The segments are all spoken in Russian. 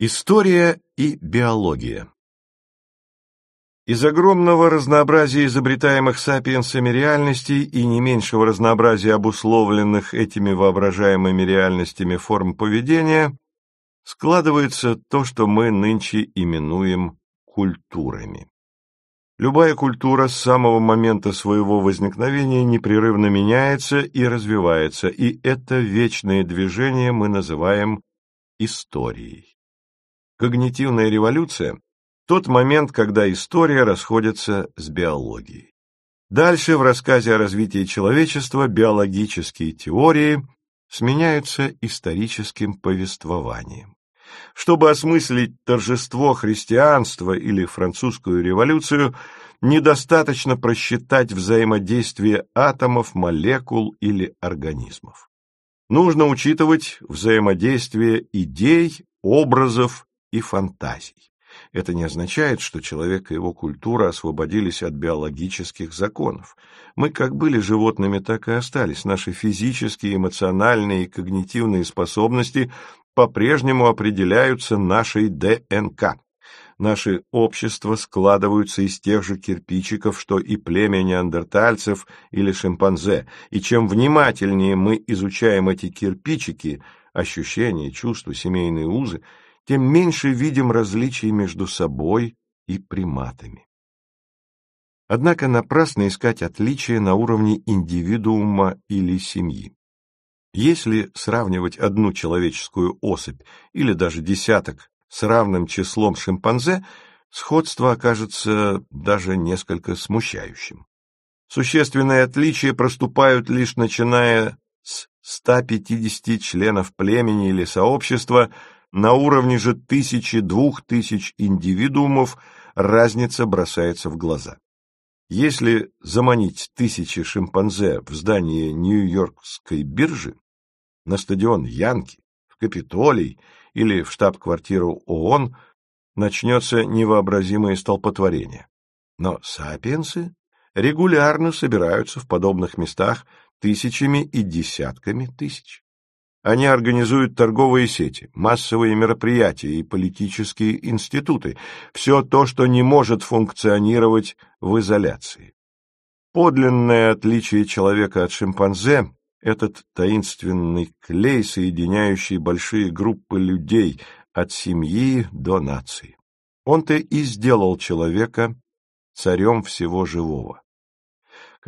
История и биология Из огромного разнообразия изобретаемых сапиенсами реальностей и не меньшего разнообразия обусловленных этими воображаемыми реальностями форм поведения складывается то, что мы нынче именуем культурами. Любая культура с самого момента своего возникновения непрерывно меняется и развивается, и это вечное движение мы называем историей. Когнитивная революция – тот момент, когда история расходится с биологией. Дальше в рассказе о развитии человечества биологические теории сменяются историческим повествованием. Чтобы осмыслить торжество христианства или французскую революцию, недостаточно просчитать взаимодействие атомов, молекул или организмов. Нужно учитывать взаимодействие идей, образов и фантазий. Это не означает, что человек и его культура освободились от биологических законов. Мы как были животными, так и остались. Наши физические, эмоциональные и когнитивные способности по-прежнему определяются нашей ДНК. Наши общества складываются из тех же кирпичиков, что и племя неандертальцев или шимпанзе, и чем внимательнее мы изучаем эти кирпичики, ощущения, чувства, семейные узы, тем меньше видим различий между собой и приматами. Однако напрасно искать отличия на уровне индивидуума или семьи. Если сравнивать одну человеческую особь или даже десяток с равным числом шимпанзе, сходство окажется даже несколько смущающим. Существенные отличия проступают лишь начиная с 150 членов племени или сообщества, на уровне же тысячи-двух тысяч индивидуумов разница бросается в глаза. Если заманить тысячи шимпанзе в здание Нью-Йоркской биржи, на стадион Янки, в Капитолий или в штаб-квартиру ООН, начнется невообразимое столпотворение. Но сапиенсы регулярно собираются в подобных местах тысячами и десятками тысяч. Они организуют торговые сети, массовые мероприятия и политические институты, все то, что не может функционировать в изоляции. Подлинное отличие человека от шимпанзе – этот таинственный клей, соединяющий большие группы людей от семьи до нации. Он-то и сделал человека царем всего живого.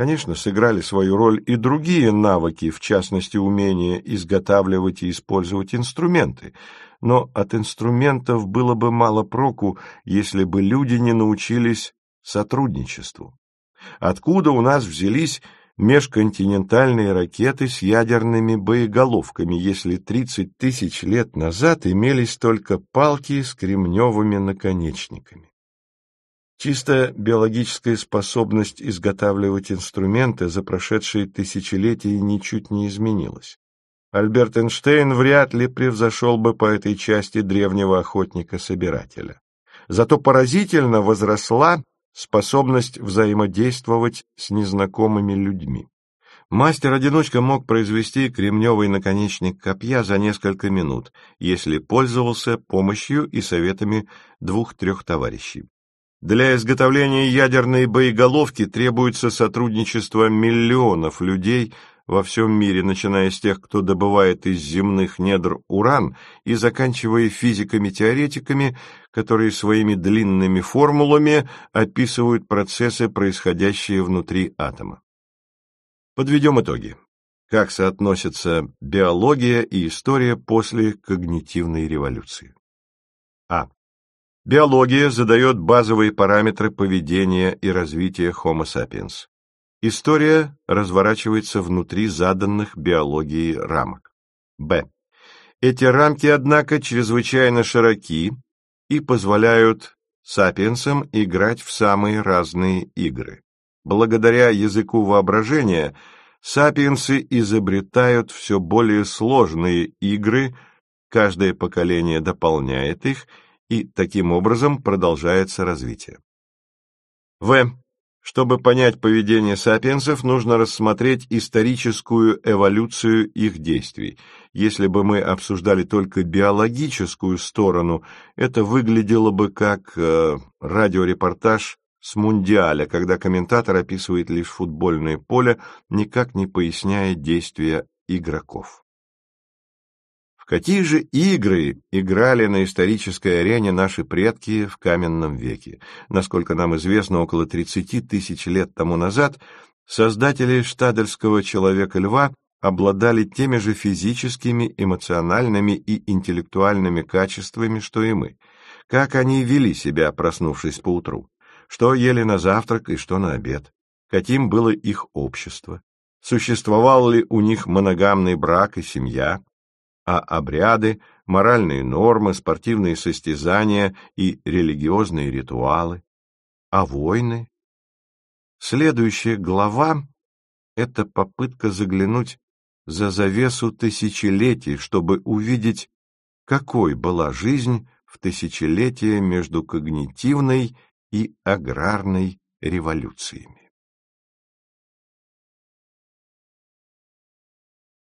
Конечно, сыграли свою роль и другие навыки, в частности, умение изготавливать и использовать инструменты, но от инструментов было бы мало проку, если бы люди не научились сотрудничеству. Откуда у нас взялись межконтинентальные ракеты с ядерными боеголовками, если 30 тысяч лет назад имелись только палки с кремневыми наконечниками? Чисто биологическая способность изготавливать инструменты за прошедшие тысячелетия ничуть не изменилась. Альберт Эйнштейн вряд ли превзошел бы по этой части древнего охотника-собирателя. Зато поразительно возросла способность взаимодействовать с незнакомыми людьми. Мастер-одиночка мог произвести кремневый наконечник копья за несколько минут, если пользовался помощью и советами двух-трех товарищей. Для изготовления ядерной боеголовки требуется сотрудничество миллионов людей во всем мире, начиная с тех, кто добывает из земных недр уран, и заканчивая физиками-теоретиками, которые своими длинными формулами описывают процессы, происходящие внутри атома. Подведем итоги. Как соотносятся биология и история после когнитивной революции? А. Биология задает базовые параметры поведения и развития Homo sapiens. История разворачивается внутри заданных биологией рамок. Б. Эти рамки, однако, чрезвычайно широки и позволяют сапиенсам играть в самые разные игры. Благодаря языку воображения сапиенсы изобретают все более сложные игры, каждое поколение дополняет их – и таким образом продолжается развитие. В. Чтобы понять поведение сапиенсов, нужно рассмотреть историческую эволюцию их действий. Если бы мы обсуждали только биологическую сторону, это выглядело бы как э, радиорепортаж с Мундиаля, когда комментатор описывает лишь футбольное поле, никак не поясняя действия игроков. Какие же игры играли на исторической арене наши предки в каменном веке? Насколько нам известно, около 30 тысяч лет тому назад создатели штадельского человека-льва обладали теми же физическими, эмоциональными и интеллектуальными качествами, что и мы. Как они вели себя, проснувшись поутру? Что ели на завтрак и что на обед? Каким было их общество? Существовал ли у них моногамный брак и семья? А обряды, моральные нормы, спортивные состязания и религиозные ритуалы? А войны? Следующая глава — это попытка заглянуть за завесу тысячелетий, чтобы увидеть, какой была жизнь в тысячелетие между когнитивной и аграрной революциями.